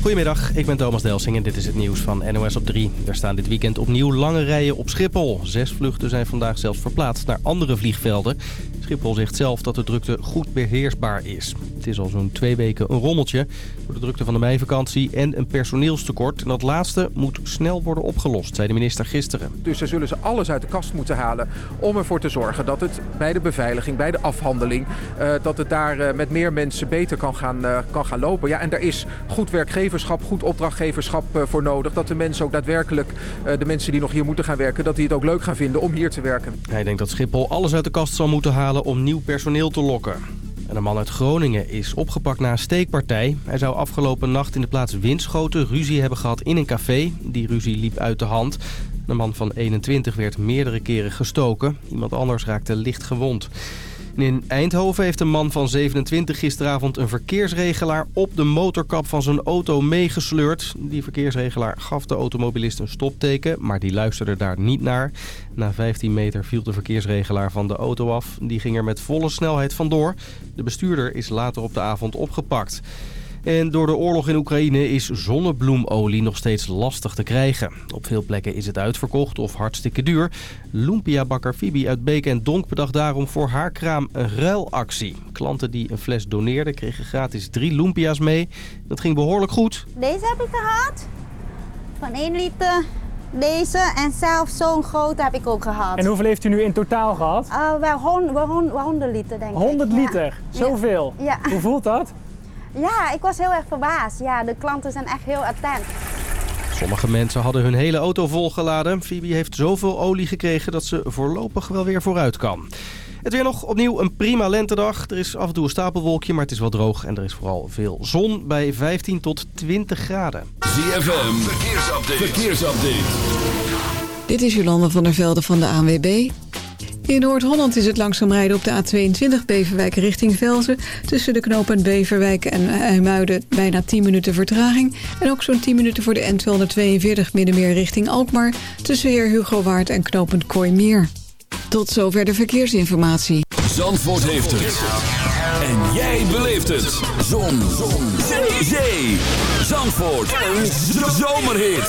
Goedemiddag, ik ben Thomas Delsing en dit is het nieuws van NOS op 3. Er staan dit weekend opnieuw lange rijen op Schiphol. Zes vluchten zijn vandaag zelfs verplaatst naar andere vliegvelden. Schiphol zegt zelf dat de drukte goed beheersbaar is. Is al zo'n twee weken een rommeltje door de drukte van de meivakantie en een personeelstekort. En dat laatste moet snel worden opgelost, zei de minister gisteren. Dus ze zullen ze alles uit de kast moeten halen om ervoor te zorgen dat het bij de beveiliging, bij de afhandeling, uh, dat het daar uh, met meer mensen beter kan gaan, uh, kan gaan lopen. Ja, en daar is goed werkgeverschap, goed opdrachtgeverschap voor nodig. Dat de mensen ook daadwerkelijk, de mensen die nog hier moeten gaan werken, dat die het ook leuk gaan vinden om hier te werken. Hij denkt dat Schiphol alles uit de kast zal moeten halen om nieuw personeel te lokken. En een man uit Groningen is opgepakt na een steekpartij. Hij zou afgelopen nacht in de plaats Winschoten ruzie hebben gehad in een café. Die ruzie liep uit de hand. De man van 21 werd meerdere keren gestoken. Iemand anders raakte licht gewond. In Eindhoven heeft een man van 27 gisteravond een verkeersregelaar op de motorkap van zijn auto meegesleurd. Die verkeersregelaar gaf de automobilist een stopteken, maar die luisterde daar niet naar. Na 15 meter viel de verkeersregelaar van de auto af. Die ging er met volle snelheid vandoor. De bestuurder is later op de avond opgepakt. En door de oorlog in Oekraïne is zonnebloemolie nog steeds lastig te krijgen. Op veel plekken is het uitverkocht of hartstikke duur. Lumpia-bakker Fibi uit Beek en Donk bedacht daarom voor haar kraam een ruilactie. Klanten die een fles doneerden kregen gratis drie lumpia's mee. Dat ging behoorlijk goed. Deze heb ik gehad. Van 1 liter. Deze en zelfs zo'n grote heb ik ook gehad. En hoeveel heeft u nu in totaal gehad? Uh, wel 100, 100 liter denk ik. 100 liter? Ja. Zoveel? Ja. Hoe voelt dat? Ja, ik was heel erg verbaasd. Ja, de klanten zijn echt heel attent. Sommige mensen hadden hun hele auto volgeladen. Phoebe heeft zoveel olie gekregen dat ze voorlopig wel weer vooruit kan. Het weer nog opnieuw een prima lentedag. Er is af en toe een stapelwolkje, maar het is wel droog. En er is vooral veel zon bij 15 tot 20 graden. ZFM, verkeersupdate. verkeersupdate. Dit is Jolande van der Velde van de ANWB. In Noord-Holland is het langzaam rijden op de A22 Beverwijk richting Velzen. Tussen de knopen Beverwijk en IJmuiden bijna 10 minuten vertraging. En ook zo'n 10 minuten voor de N242 Middenmeer richting Alkmaar. Tussen Heer Hugo Waard en knopend Kooimeer. Tot zover de verkeersinformatie. Zandvoort heeft het. En jij beleeft het. Zon. Zon. Zee. Zandvoort. Een zomerhit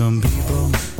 Some people.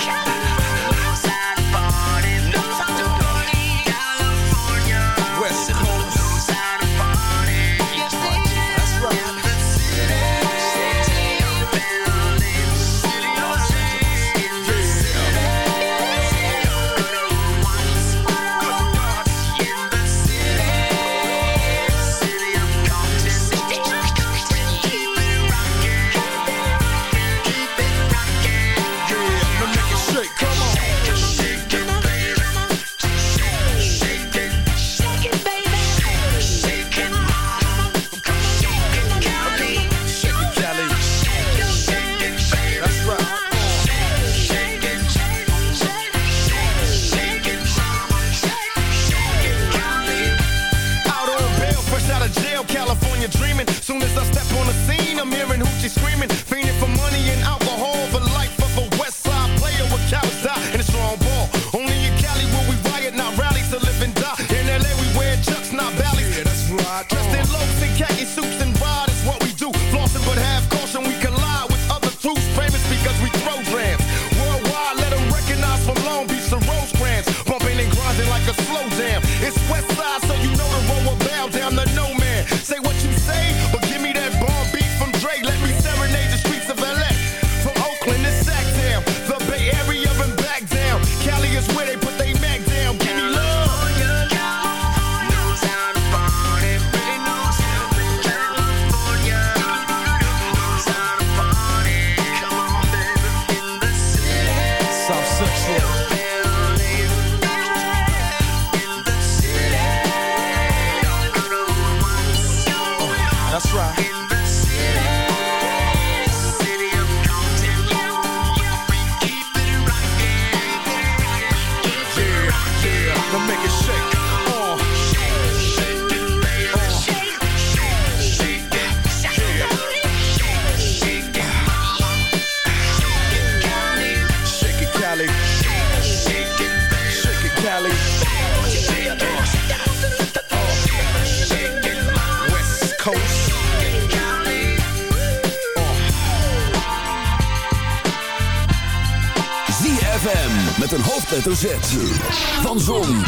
Hoofdletter Z. Van Zon,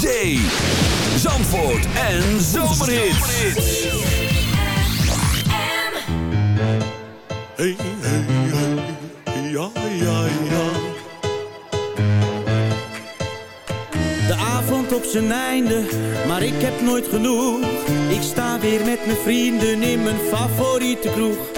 Zee, Zandvoort en Zomerhits. Hey, hey, hey, ja, ja, ja. De avond op zijn einde, maar ik heb nooit genoeg. Ik sta weer met mijn vrienden in mijn favoriete kroeg.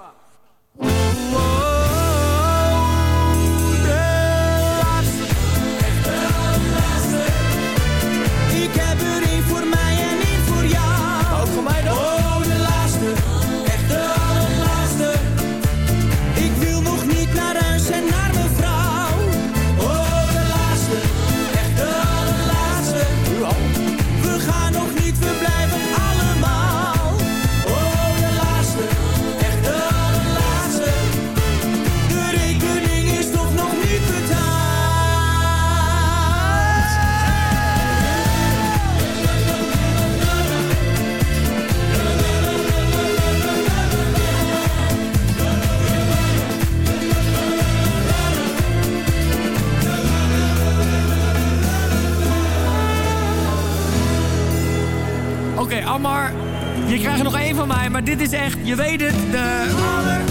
Ammar, je krijgt nog één van mij, maar dit is echt, je weet het, de...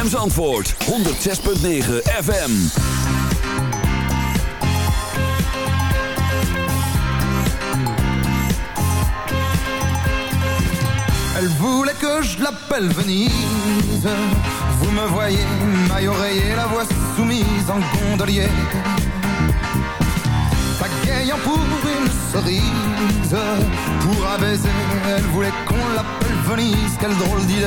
ZFM's antwoord 106.9 FM. Elle voulait que je l'appelle Venise. Vous me voyez, maille oreiller, la voix soumise en gondolier. Pagayant pour une cerise, pour un baiser, elle voulait qu'on l'appelle Venise. Quelle drôle d'idée,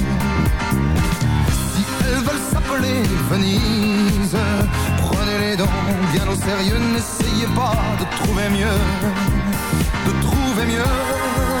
Elles veulent s'appeler Venise, prenez-les donc bien au sérieux. N'essayez pas de trouver mieux, de trouver mieux.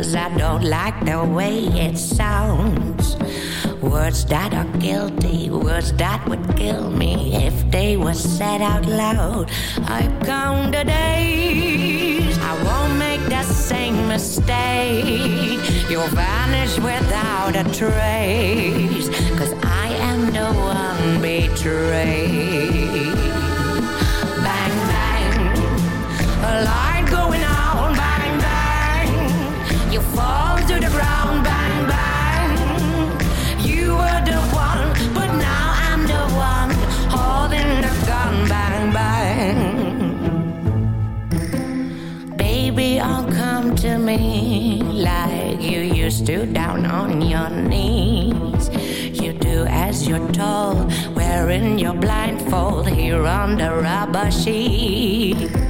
cause I don't like the way it sounds. Words that are guilty, words that would kill me if they were said out loud. I count the days, I won't make the same mistake. You'll vanish without a trace, cause I am the one betrayed. Bang, bang, a You fall to the ground, bang, bang. You were the one, but now I'm the one holding the gun, bang, bang. Baby, oh, come to me like you used to down on your knees. You do as you're told, wearing your blindfold here on the rubber sheet.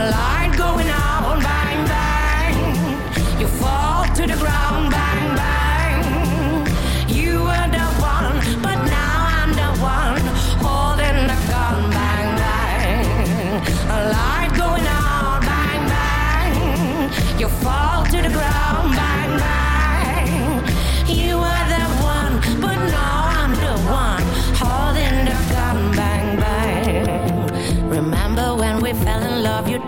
alive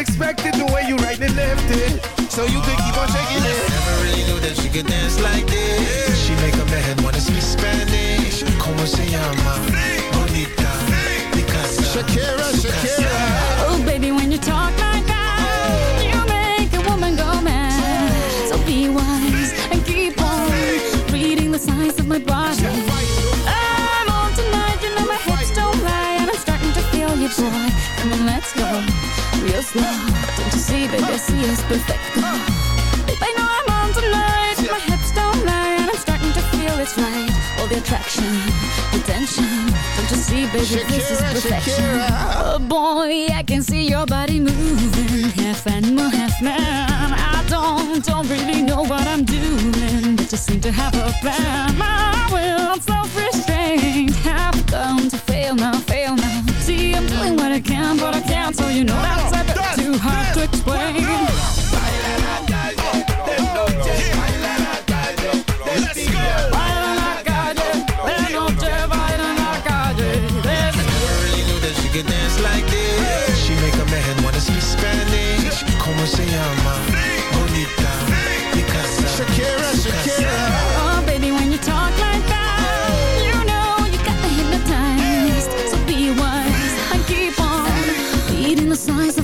unexpected, the way you right and left it, so you could keep on shaking it. Never really knew that she could dance like this. She make her head wanna speak Spanish. Como se llama? See, baby, I it's perfect. Babe, I know I'm on tonight, my hips don't lie, and I'm starting to feel it's right. All the attraction, the tension. Don't you see, baby, this is perfection. Shakira. Oh boy, I can see your body moving, half animal, half man. I don't, don't really know what I'm doing, but just seem to have a plan. My will, self-restraint, have come to fail now, fail now. See, I'm doing what I can, but I can't, so you know that's a bit too hard to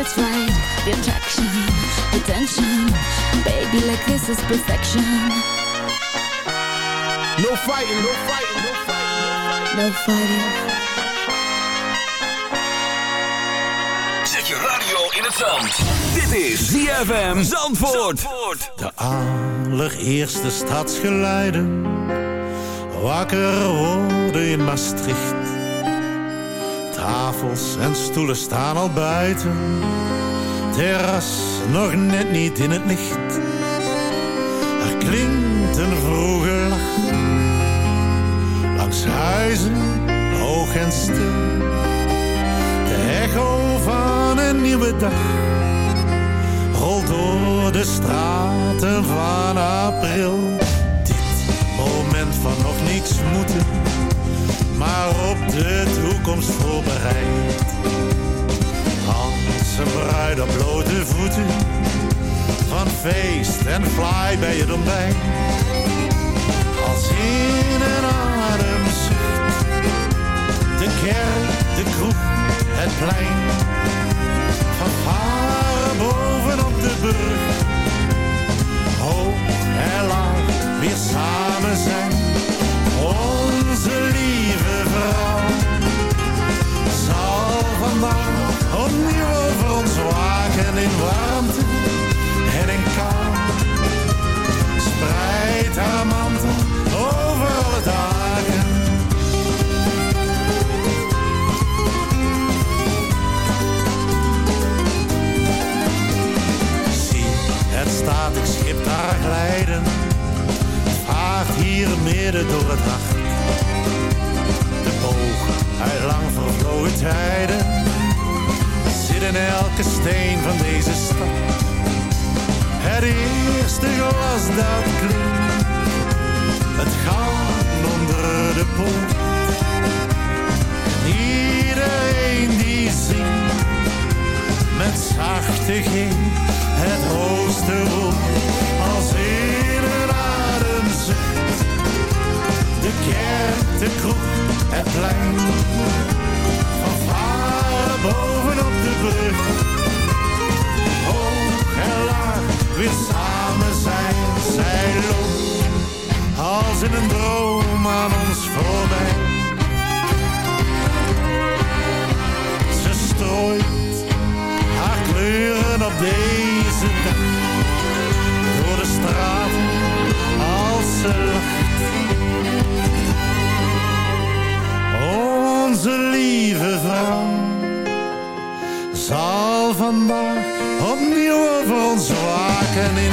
it's right. The attraction, the tension, baby. Like this is perfection. No fighting, no fighting, no fighting. No fighting. Zet je radio in het zand. Dit is ZFM Zandvoort. De allereerste stadsgeluiden Wakker worden in Maastricht Tafels en stoelen staan al buiten. Terras nog net niet in het licht. Er klinkt een vroege lach. Langs huizen, hoog en stil. De echo van een nieuwe dag. Rolt door de straten van april. Dit moment van nog niets moeten, maar op de toekomst voorbereid. Als een bruid op blote voeten, van feest en fly bij het ontbijt. Als in een ademzucht, de kerk, de kroeg, het plein. Van varen bovenop de brug. hier midden door het nacht. De boog uit lang vervlogen tijden zit in elke steen van deze stad. Het eerste glas dat klinkt, het gaan onder de poort. Iedereen die zingt, met zachte ging het hoogste roep als eerder. De kerk, de kroeg, het plein, van varen bovenop de brug. Hoog en laag, weer samen zijn, zij loopt als in een droom aan ons voorbij. Ze strooit haar kleuren op deze dag, door de straten als ze lacht. Onze lieve vrouw. Zal vandaag opnieuw over ons waken in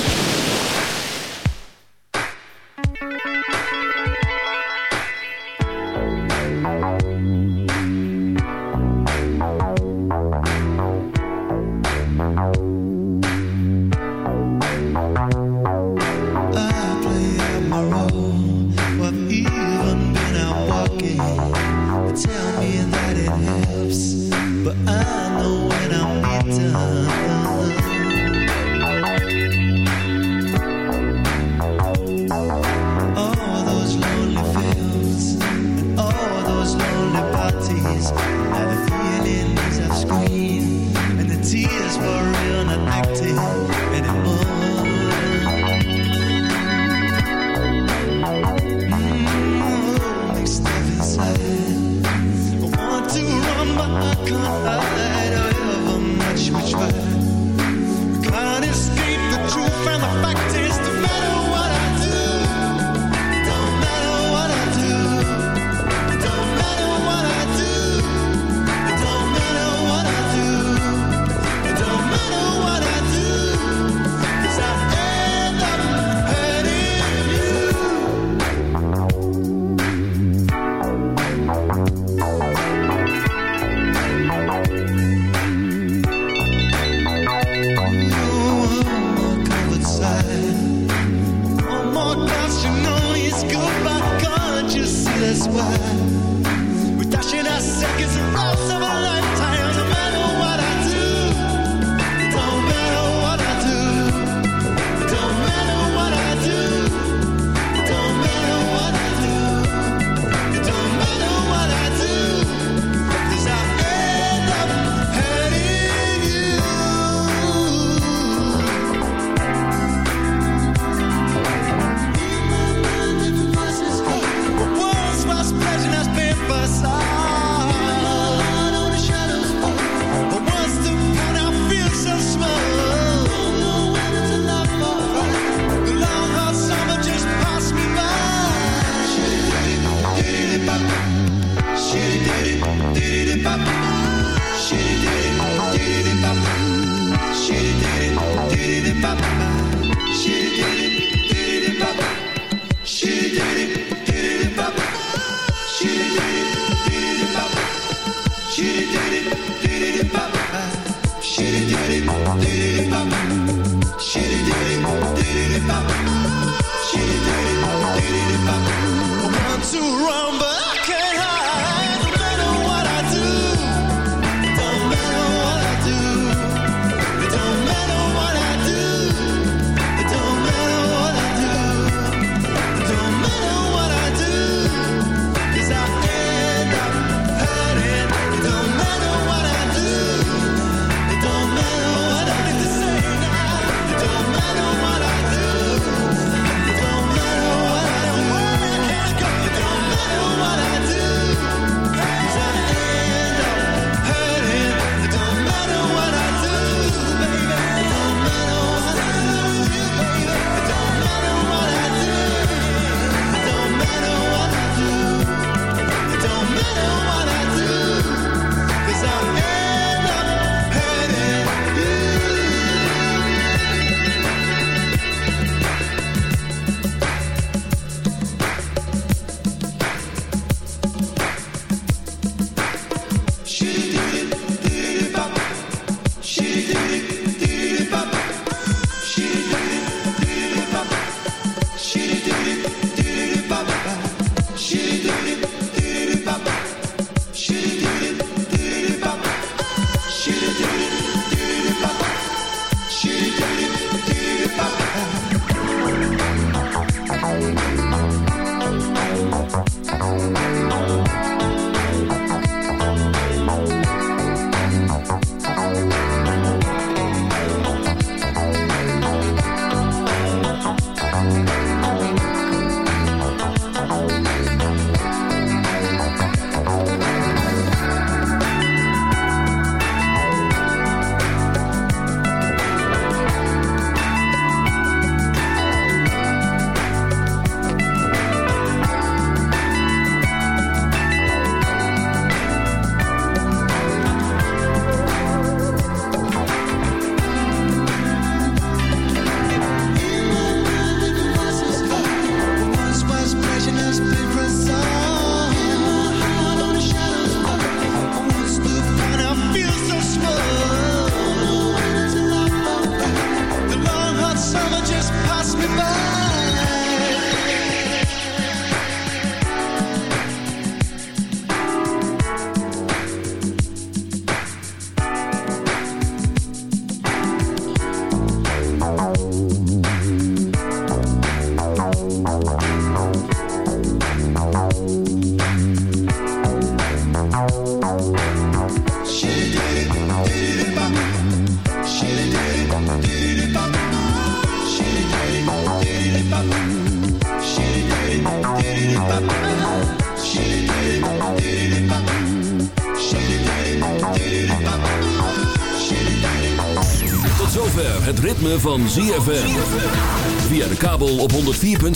One, two, round. i don't Oh,